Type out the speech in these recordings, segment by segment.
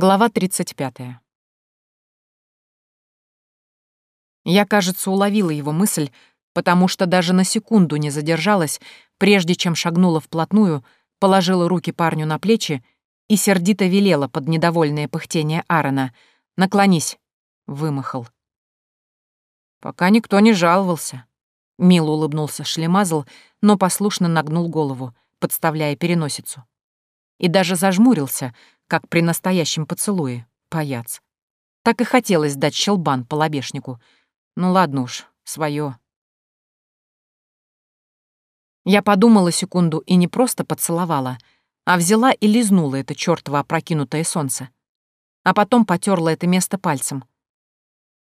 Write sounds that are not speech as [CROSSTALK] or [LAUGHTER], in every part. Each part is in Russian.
Глава 35. Я, кажется, уловила его мысль, потому что даже на секунду не задержалась, прежде чем шагнула вплотную, положила руки парню на плечи и сердито велела под недовольное пыхтение Аарона «Наклонись», — вымахал. Пока никто не жаловался. Мило улыбнулся Шлемазл, но послушно нагнул голову, подставляя переносицу. И даже зажмурился — как при настоящем поцелуе, паяц. Так и хотелось дать щелбан по лобешнику. Ну ладно уж, свое. Я подумала секунду и не просто поцеловала, а взяла и лизнула это чёртово опрокинутое солнце. А потом потерла это место пальцем.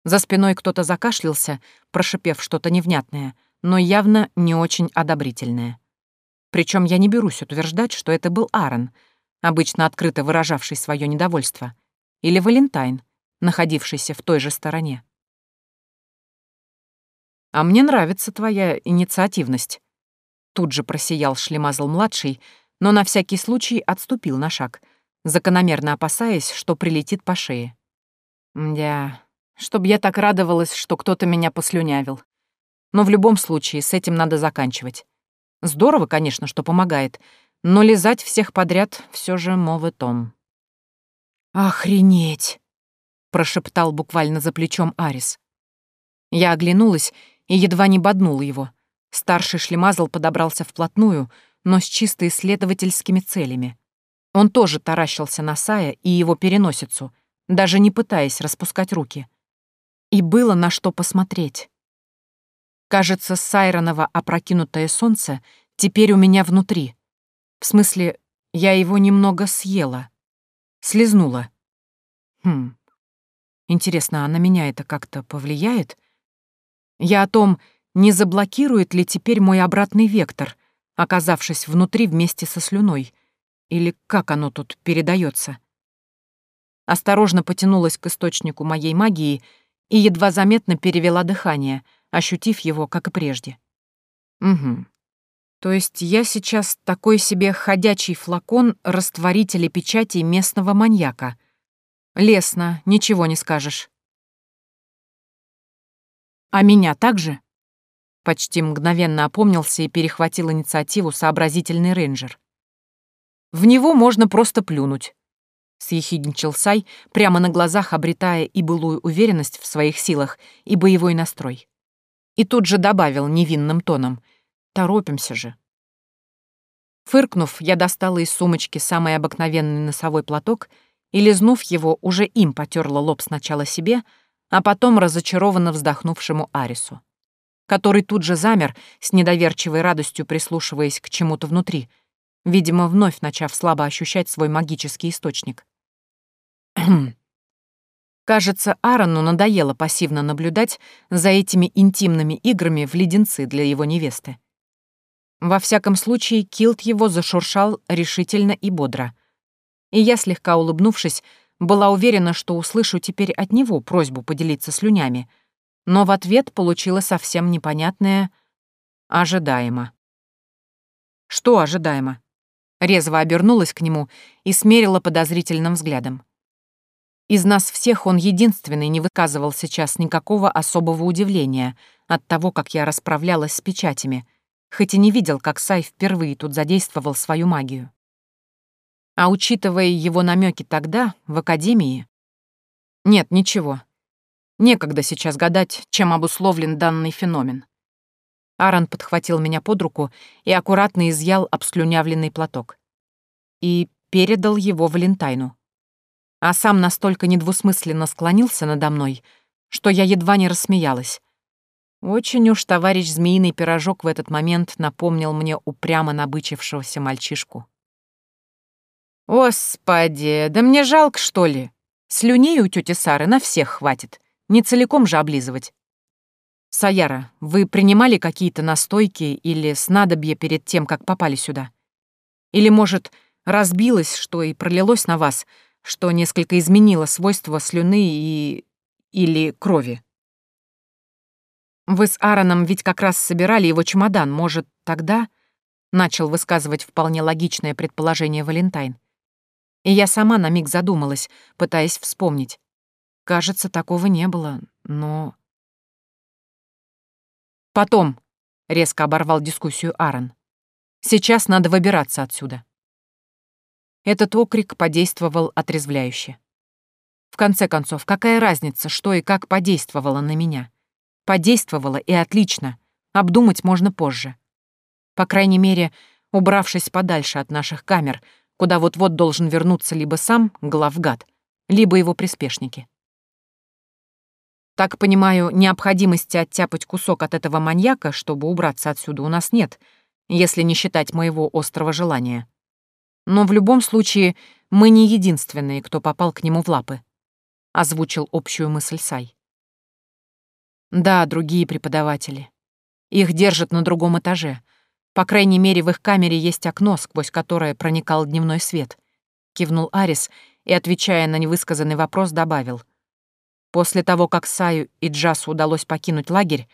За спиной кто-то закашлялся, прошипев что-то невнятное, но явно не очень одобрительное. Причем я не берусь утверждать, что это был Аарон — обычно открыто выражавший свое недовольство, или Валентайн, находившийся в той же стороне. «А мне нравится твоя инициативность», — тут же просиял Шлемазл-младший, но на всякий случай отступил на шаг, закономерно опасаясь, что прилетит по шее. «Мдя, чтоб я так радовалась, что кто-то меня послюнявил. Но в любом случае с этим надо заканчивать. Здорово, конечно, что помогает, но лизать всех подряд все же моветон. «Охренеть!» — прошептал буквально за плечом Арис. Я оглянулась и едва не боднула его. Старший шлемазл подобрался вплотную, но с чисто исследовательскими целями. Он тоже таращился на Сая и его переносицу, даже не пытаясь распускать руки. И было на что посмотреть. Кажется, Сайронова опрокинутое солнце теперь у меня внутри — в смысле, я его немного съела. Слизнула. Хм. Интересно, а на меня это как-то повлияет? Я о том, не заблокирует ли теперь мой обратный вектор, оказавшись внутри вместе со слюной, или как оно тут передается. Осторожно потянулась к источнику моей магии и едва заметно перевела дыхание, ощутив его, как и прежде. Угу. То есть я сейчас такой себе ходячий флакон растворителя печати местного маньяка. Лесно, ничего не скажешь. А меня также? Почти мгновенно опомнился и перехватил инициативу сообразительный рейнджер. В него можно просто плюнуть. Съехидничал Сай, прямо на глазах обретая и былую уверенность в своих силах, и боевой настрой. И тут же добавил невинным тоном — Торопимся же. Фыркнув, я достала из сумочки самый обыкновенный носовой платок и, лизнув его, уже им потерла лоб сначала себе, а потом разочарованно вздохнувшему Арису, который тут же замер, с недоверчивой радостью прислушиваясь к чему-то внутри, видимо, вновь начав слабо ощущать свой магический источник. [CLEARS THROAT] Кажется, Аарону надоело пассивно наблюдать за этими интимными играми в леденцы для его невесты. Во всяком случае, килт его зашуршал решительно и бодро. И я, слегка улыбнувшись, была уверена, что услышу теперь от него просьбу поделиться слюнями, но в ответ получила совсем непонятное «ожидаемо». Что ожидаемо? Резво обернулась к нему и смерила подозрительным взглядом. Из нас всех он единственный не выказывал сейчас никакого особого удивления от того, как я расправлялась с печатями — хоть и не видел, как Сай впервые тут задействовал свою магию. А учитывая его намеки тогда, в Академии... Нет, ничего. Некогда сейчас гадать, чем обусловлен данный феномен. Аарон подхватил меня под руку и аккуратно изъял обслюнявленный платок. И передал его Валентайну. А сам настолько недвусмысленно склонился надо мной, что я едва не рассмеялась, очень уж товарищ Змеиный Пирожок в этот момент напомнил мне упрямо набычившегося мальчишку. «Господи, да мне жалко, что ли? Слюней у тети Сары на всех хватит, не целиком же облизывать. Саяра, вы принимали какие-то настойки или снадобья перед тем, как попали сюда? Или, может, разбилось, что и пролилось на вас, что несколько изменило свойства слюны и... или крови?» Вы с Аароном ведь как раз собирали его чемодан, может, тогда...» Начал высказывать вполне логичное предположение Валентайн. И я сама на миг задумалась, пытаясь вспомнить. Кажется, такого не было, но... «Потом», — резко оборвал дискуссию Аарон. «Сейчас надо выбираться отсюда». Этот окрик подействовал отрезвляюще. В конце концов, какая разница, что и как подействовало на меня? Подействовало и отлично. Обдумать можно позже. По крайней мере, убравшись подальше от наших камер, куда вот-вот должен вернуться либо сам главгад, либо его приспешники. Так понимаю, необходимости оттяпать кусок от этого маньяка, чтобы убраться отсюда, у нас нет, если не считать моего острого желания. Но в любом случае мы не единственные, кто попал к нему в лапы озвучил общую мысль Сай. Да, другие преподаватели. Их держат на другом этаже. По крайней мере, в их камере есть окно, сквозь которое проникал дневной свет. Кивнул Арис и, отвечая на невысказанный вопрос, добавил. После того, как Саю и Джасу удалось покинуть лагерь,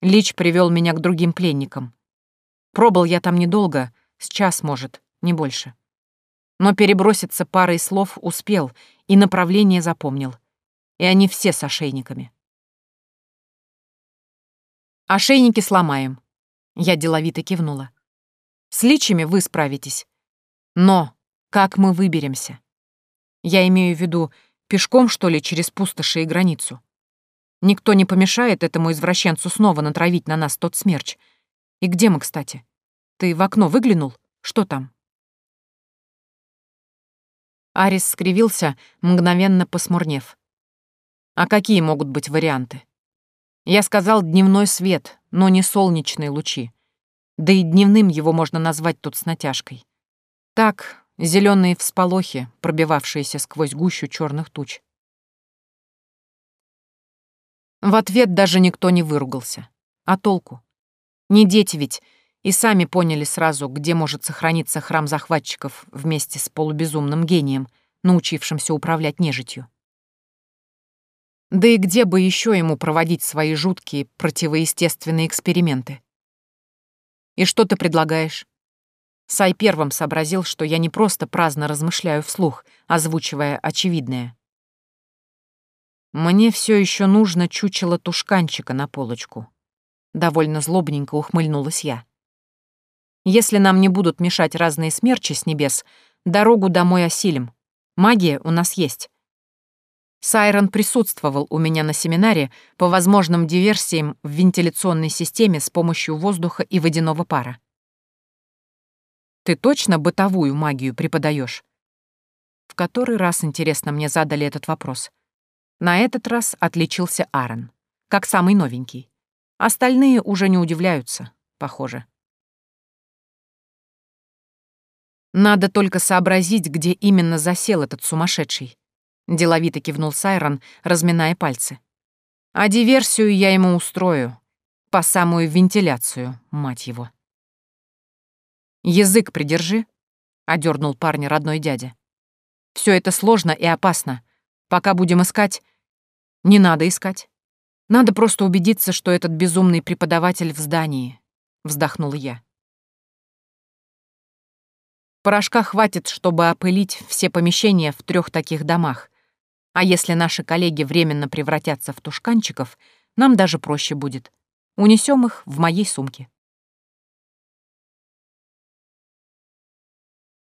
Лич привел меня к другим пленникам. Пробыл я там недолго, с час, может, не больше. Но переброситься парой слов успел и направление запомнил и они все с ошейниками. «Ошейники сломаем», — я деловито кивнула. «С личами вы справитесь. Но как мы выберемся? Я имею в виду, пешком, что ли, через пустоши и границу? Никто не помешает этому извращенцу снова натравить на нас тот смерч. И где мы, кстати? Ты в окно выглянул? Что там?» Арис скривился, мгновенно посмурнев. А какие могут быть варианты? Я сказал дневной свет, но не солнечные лучи. Да и дневным его можно назвать тут с натяжкой. Так, зеленые всполохи, пробивавшиеся сквозь гущу черных туч. В ответ даже никто не выругался. А толку? Не дети ведь, и сами поняли сразу, где может сохраниться храм захватчиков вместе с полубезумным гением, научившимся управлять нежитью. Да и где бы еще ему проводить свои жуткие противоестественные эксперименты? И что ты предлагаешь? Сай первым сообразил, что я не просто праздно размышляю вслух, озвучивая очевидное. Мне все еще нужно чучело тушканчика на полочку. Довольно злобненько ухмыльнулась я. Если нам не будут мешать разные смерчи с небес, дорогу домой осилим. Магия у нас есть. Сайрон присутствовал у меня на семинаре по возможным диверсиям в вентиляционной системе с помощью воздуха и водяного пара. «Ты точно бытовую магию преподаешь? В который раз, интересно, мне задали этот вопрос. На этот раз отличился Аарон, как самый новенький. Остальные уже не удивляются, похоже. Надо только сообразить, где именно засел этот сумасшедший. Деловито кивнул Сайрон, разминая пальцы. А диверсию я ему устрою. По самую вентиляцию, мать его. Язык придержи, одернул парня родной дядя. Все это сложно и опасно. Пока будем искать... Не надо искать. Надо просто убедиться, что этот безумный преподаватель в здании, вздохнул я. Порошка хватит, чтобы опылить все помещения в трех таких домах, а если наши коллеги временно превратятся в тушканчиков, нам даже проще будет. Унесем их в моей сумке.